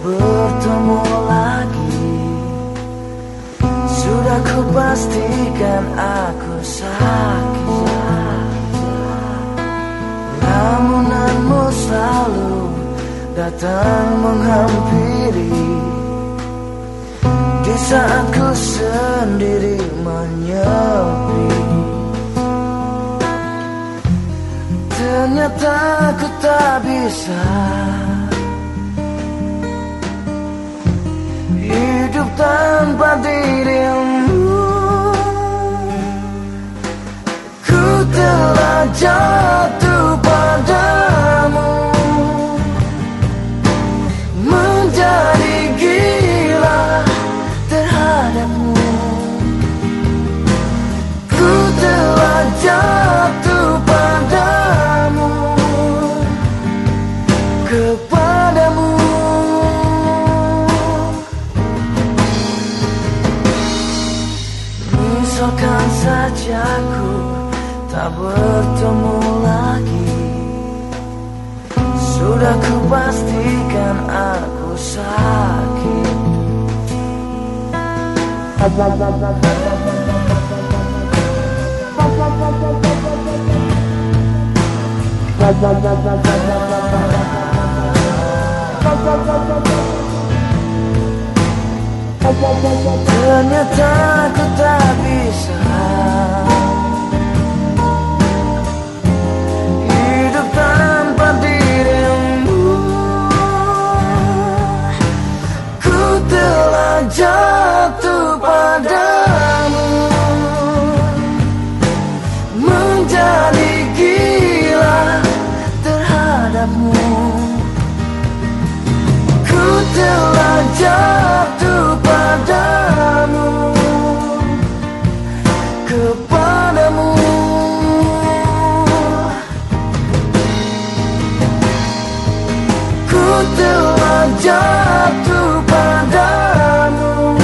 bertemu lagi. Sudah ku pastikan aku sakit. Lamunanmu selalu datang menghampiri. Di saat ku sendiri menyepi. Ternyata aku tak bisa dirimu Ku telah jatuh padamu. Menjadi gila terhadapmu Ku telah jatuh padamu Kepadamu Misalkan saja ku tak bertemu lagi. Sudah ku pastikan aku sakit. Ternyata ku tak jatuh padamu.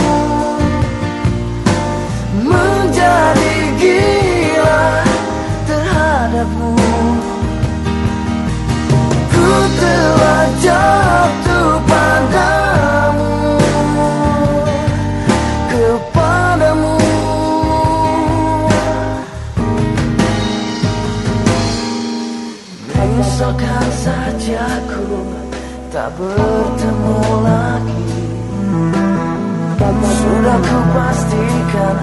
Menjadi gila terhadapmu. Ku telah jatuh padamu. Kepadamu. Misalkan saja ku tak bertemu lagi. Sudah ku pastikan